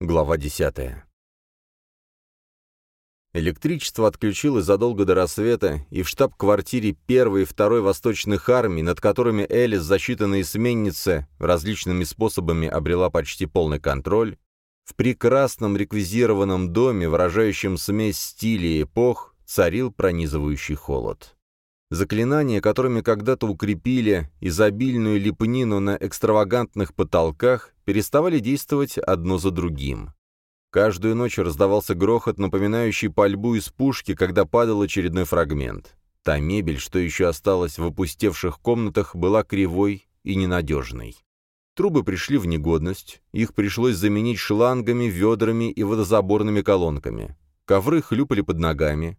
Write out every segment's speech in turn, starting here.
Глава 10. Электричество отключилось задолго до рассвета, и в штаб-квартире первой и второй Восточных армий, над которыми Элис за считанные сменницы различными способами обрела почти полный контроль, в прекрасном реквизированном доме, выражающем смесь стилей и эпох, царил пронизывающий холод. Заклинания, которыми когда-то укрепили изобильную лепнину на экстравагантных потолках, переставали действовать одно за другим. Каждую ночь раздавался грохот, напоминающий пальбу из пушки, когда падал очередной фрагмент. Та мебель, что еще осталась в опустевших комнатах, была кривой и ненадежной. Трубы пришли в негодность, их пришлось заменить шлангами, ведрами и водозаборными колонками. Ковры хлюпали под ногами.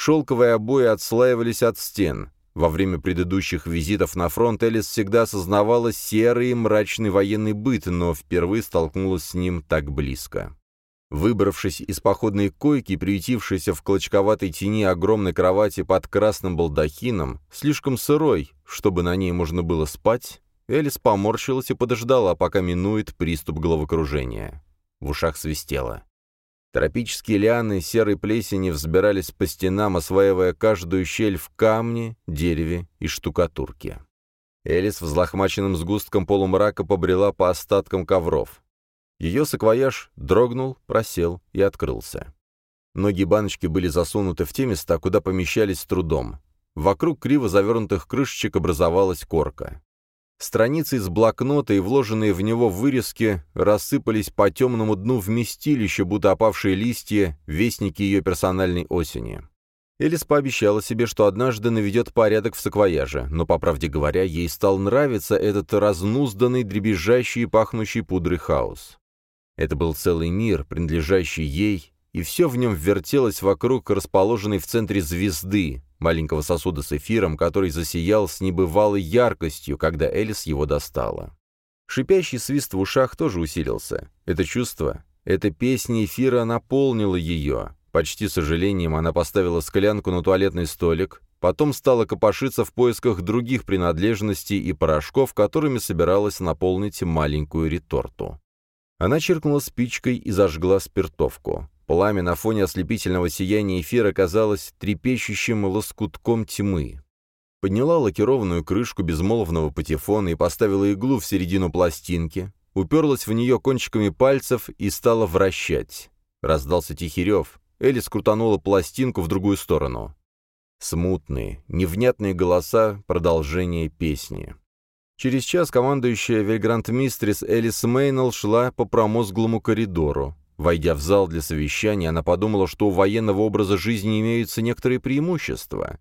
Шелковые обои отслаивались от стен. Во время предыдущих визитов на фронт Элис всегда осознавала серый и мрачный военный быт, но впервые столкнулась с ним так близко. Выбравшись из походной койки и приютившись в клочковатой тени огромной кровати под красным балдахином, слишком сырой, чтобы на ней можно было спать, Элис поморщилась и подождала, пока минует приступ головокружения. В ушах свистело. Тропические лианы серой плесени взбирались по стенам, осваивая каждую щель в камне, дереве и штукатурке. Элис взлохмаченным сгустком полумрака побрела по остаткам ковров. Ее саквояж дрогнул, просел и открылся. Ноги баночки были засунуты в те места, куда помещались с трудом. Вокруг криво завернутых крышечек образовалась корка. Страницы из блокнота и вложенные в него вырезки рассыпались по темному дну вместилища, будто опавшие листья, вестники ее персональной осени. Элис пообещала себе, что однажды наведет порядок в саквояже, но, по правде говоря, ей стал нравиться этот разнузданный, дребезжащий и пахнущий пудрой хаос. Это был целый мир, принадлежащий ей, и все в нем вертелось вокруг расположенной в центре звезды, маленького сосуда с эфиром, который засиял с небывалой яркостью, когда Элис его достала. Шипящий свист в ушах тоже усилился. Это чувство, эта песня эфира наполнила ее. Почти с сожалением она поставила склянку на туалетный столик, потом стала копошиться в поисках других принадлежностей и порошков, которыми собиралась наполнить маленькую реторту. Она чиркнула спичкой и зажгла спиртовку. Пламя на фоне ослепительного сияния эфира казалось трепещущим лоскутком тьмы. Подняла лакированную крышку безмолвного патефона и поставила иглу в середину пластинки, уперлась в нее кончиками пальцев и стала вращать. Раздался тихий рев. Элли скрутанула пластинку в другую сторону. Смутные, невнятные голоса, продолжение песни. Через час командующая Вельгранд-мистрис Элис Мейнелл шла по промозглому коридору. Войдя в зал для совещания, она подумала, что у военного образа жизни имеются некоторые преимущества.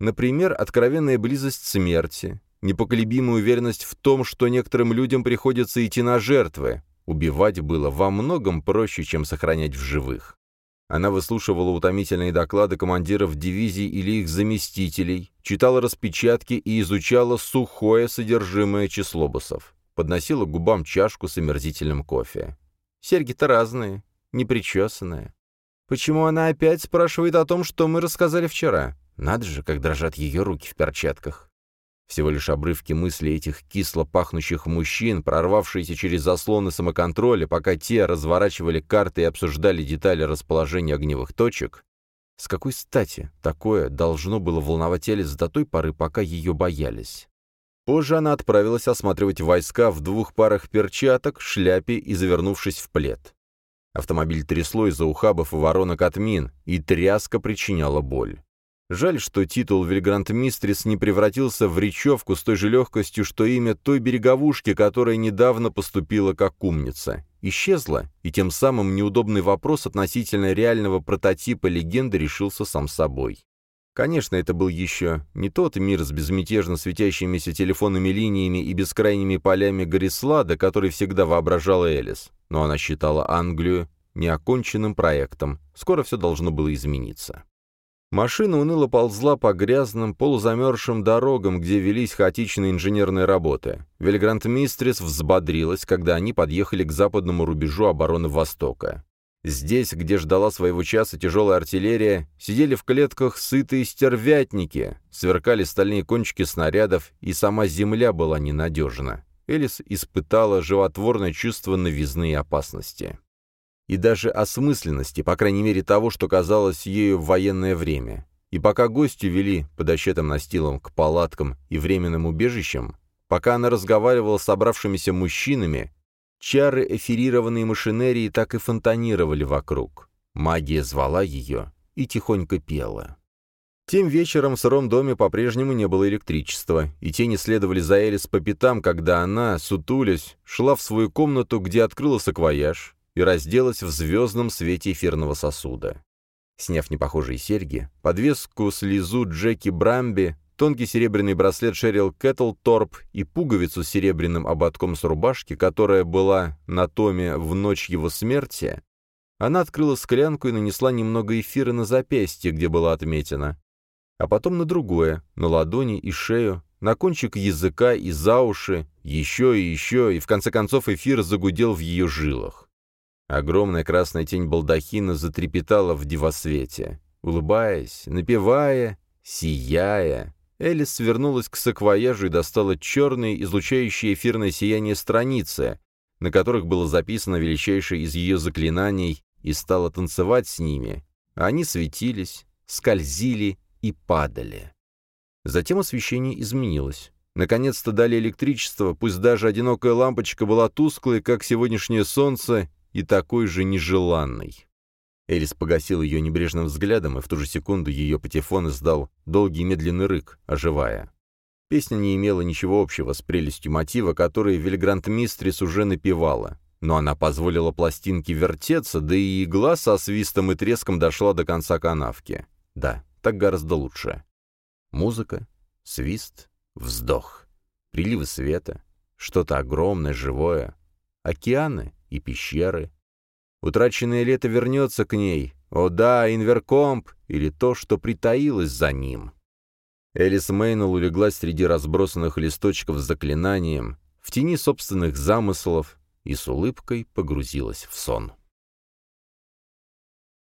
Например, откровенная близость смерти, непоколебимая уверенность в том, что некоторым людям приходится идти на жертвы. Убивать было во многом проще, чем сохранять в живых. Она выслушивала утомительные доклады командиров дивизий или их заместителей, читала распечатки и изучала сухое содержимое числобусов. Подносила к губам чашку с омерзительным кофе. Серьги-то разные, непричесанные. Почему она опять спрашивает о том, что мы рассказали вчера? Надо же, как дрожат ее руки в перчатках. Всего лишь обрывки мыслей этих кисло пахнущих мужчин, прорвавшиеся через заслоны самоконтроля, пока те разворачивали карты и обсуждали детали расположения огневых точек. С какой стати такое должно было волновать Элис до той поры, пока ее боялись? Позже она отправилась осматривать войска в двух парах перчаток, шляпе и завернувшись в плед. Автомобиль трясло из-за ухабов и воронок от мин, и тряска причиняла боль. Жаль, что титул Вильгрант-Мистрис не превратился в речевку с той же легкостью, что имя той береговушки, которая недавно поступила как умница. Исчезла, и тем самым неудобный вопрос относительно реального прототипа легенды решился сам собой. Конечно, это был еще не тот мир с безмятежно светящимися телефонными линиями и бескрайними полями Горислада, который всегда воображала Элис, но она считала Англию неоконченным проектом. Скоро все должно было измениться. Машина уныло ползла по грязным, полузамерзшим дорогам, где велись хаотичные инженерные работы. Вильгрант-мистрис взбодрилась, когда они подъехали к западному рубежу обороны Востока. Здесь, где ждала своего часа тяжелая артиллерия, сидели в клетках сытые стервятники, сверкали стальные кончики снарядов, и сама земля была ненадежна. Элис испытала животворное чувство новизны и опасности. и даже осмысленности, по крайней мере того, что казалось ею в военное время. И пока гости вели по дощатым настилам к палаткам и временным убежищам, пока она разговаривала с собравшимися мужчинами, чары эфирированной машинерии так и фонтанировали вокруг. Магия звала ее и тихонько пела. Тем вечером в сыром доме по-прежнему не было электричества, и тени следовали за Элис по пятам, когда она, сутулясь, шла в свою комнату, где открыла саквояж и разделась в звездном свете эфирного сосуда. Сняв непохожие серьги, подвеску слезу Джеки Брамби, тонкий серебряный браслет Шерил Кэтлторп и пуговицу с серебряным ободком с рубашки, которая была на Томе в ночь его смерти, она открыла склянку и нанесла немного эфира на запястье, где была отметина а потом на другое, на ладони и шею, на кончик языка и за уши, еще и еще, и в конце концов эфир загудел в ее жилах. Огромная красная тень балдахина затрепетала в дивосвете. Улыбаясь, напевая, сияя, Элис свернулась к саквояжу и достала черные, излучающие эфирное сияние страницы, на которых было записано величайшее из ее заклинаний, и стала танцевать с ними. Они светились, скользили и падали. Затем освещение изменилось. Наконец-то дали электричество, пусть даже одинокая лампочка была тусклой, как сегодняшнее солнце, и такой же нежеланной. Элис погасил ее небрежным взглядом, и в ту же секунду ее патефон издал долгий медленный рык, оживая. Песня не имела ничего общего с прелестью мотива, который Вильгрант Мистрис уже напевала, но она позволила пластинке вертеться, да и игла со свистом и треском дошла до конца канавки. Да, так гораздо лучше. Музыка, свист, вздох, приливы света, что-то огромное, живое, океаны и пещеры. Утраченное лето вернется к ней. О да, инверкомп, или то, что притаилось за ним. Элис Мейнелл улеглась среди разбросанных листочков с заклинанием, в тени собственных замыслов и с улыбкой погрузилась в сон.